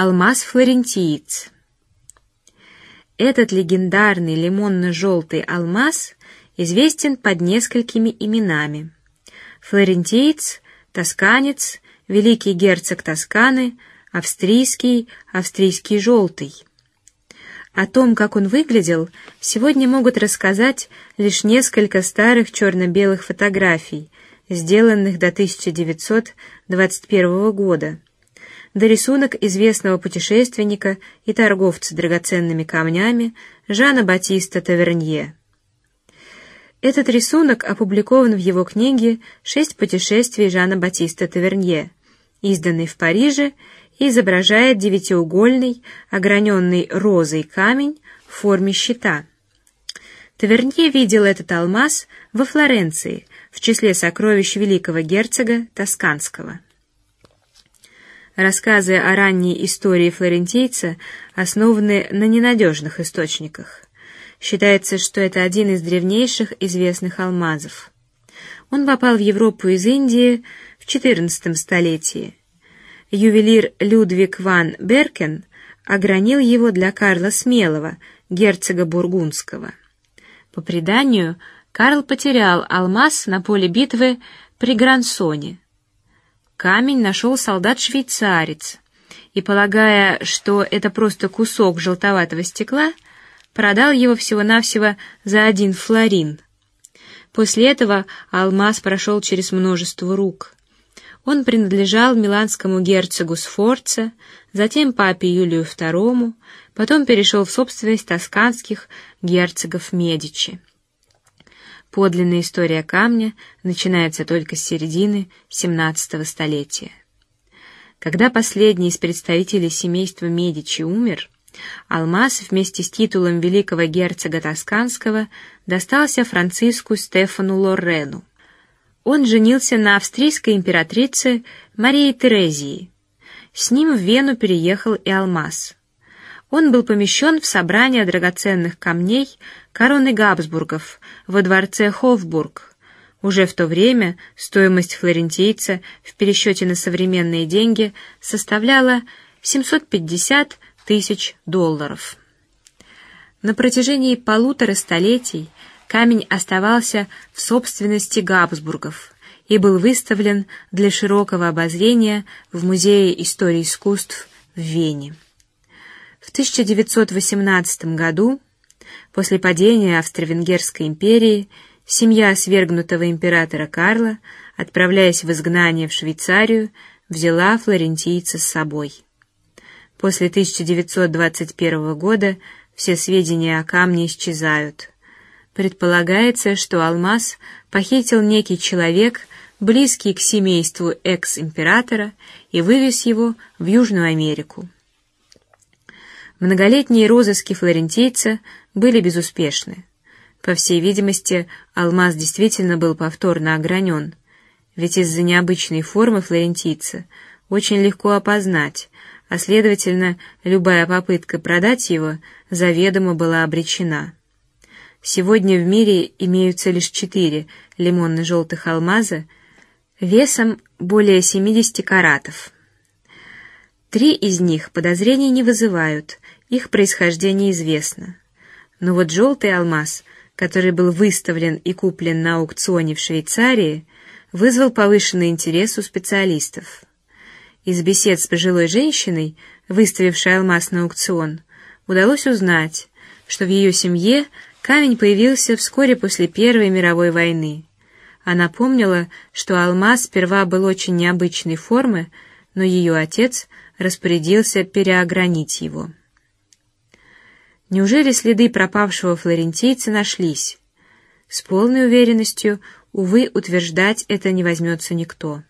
Алмаз флорентиец. Этот легендарный лимонно-желтый алмаз известен под несколькими именами: флорентиец, тосканец, великий герцог Тосканы, австрийский, австрийский желтый. О том, как он выглядел, сегодня могут рассказать лишь несколько старых черно-белых фотографий, сделанных до 1921 года да рисунок известного путешественника и торговца драгоценными камнями Жана Батиста Тавернье. Этот рисунок опубликован в его книге «Шесть путешествий Жана Батиста Тавернье», изданной в Париже, и изображает девятиугольный, ограненный розой камень в форме щита. Тавернье видел этот алмаз во Флоренции в числе сокровищ великого герцога Тосканского. Рассказы о ранней истории флорентийца основаны на ненадежных источниках. Считается, что это один из древнейших известных алмазов. Он попал в Европу из Индии в XIV столетии. Ювелир Людвиг ван Беркен огранил его для Карла Смелого, герцога бургундского. По преданию, Карл потерял алмаз на поле битвы при Грансоне. Камень нашел солдат-швейцарец и, полагая, что это просто кусок желтоватого стекла, продал его всего-навсего за один флорин. После этого алмаз прошел через множество рук. Он принадлежал миланскому герцогу Сфорца, затем папе Юлию II, потом перешел в собственность тосканских герцогов Медичи. Подлинная история камня начинается только с середины XVII столетия. Когда последний из представителей семейства Медичи умер, алмаз вместе с титулом великого герцога тосканского достался Франциску Стефану Лорену. Он женился на австрийской императрице Марии Терезии. С ним в Вену переехал и алмаз. Он был помещен в собрание драгоценных камней короны Габсбургов во дворце Хофбург. Уже в то время стоимость флорентийца в пересчете на современные деньги составляла 750 тысяч долларов. На протяжении полутора столетий камень оставался в собственности Габсбургов и был выставлен для широкого обозрения в музее истории искусств в Вене. В 1918 году, после падения Австро-Венгерской империи, семья свергнутого императора Карла, отправляясь в изгнание в Швейцарию, взяла флорентийца с собой. После 1921 года все сведения о камне исчезают. Предполагается, что алмаз похитил некий человек, близкий к семейству экс-императора, и вывез его в Южную Америку. Многолетние розыски флорентийца были безуспешны. По всей видимости, алмаз действительно был повторно огранен, ведь из-за необычной формы флорентийца очень легко опознать, а следовательно, любая попытка продать его заведомо была обречена. Сегодня в мире имеются лишь четыре лимонно-желтых алмаза весом более 70 каратов. Три из них подозрений не вызывают, их происхождение известно. Но вот желтый алмаз, который был выставлен и куплен на аукционе в Швейцарии, вызвал повышенный интерес у специалистов. Из бесед с пожилой женщиной, выставившей алмаз на аукцион, удалось узнать, что в ее семье камень появился вскоре после Первой мировой войны. Она помнила, что алмаз сперва был очень необычной формы, но ее отец распорядился переогранить его. Неужели следы пропавшего флорентийца нашлись? С полной уверенностью, увы, утверждать это не возьмется никто.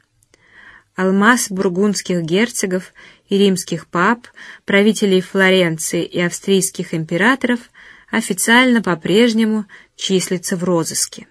Алмаз бургундских герцогов и римских пап, правителей Флоренции и австрийских императоров официально по-прежнему числится в розыске.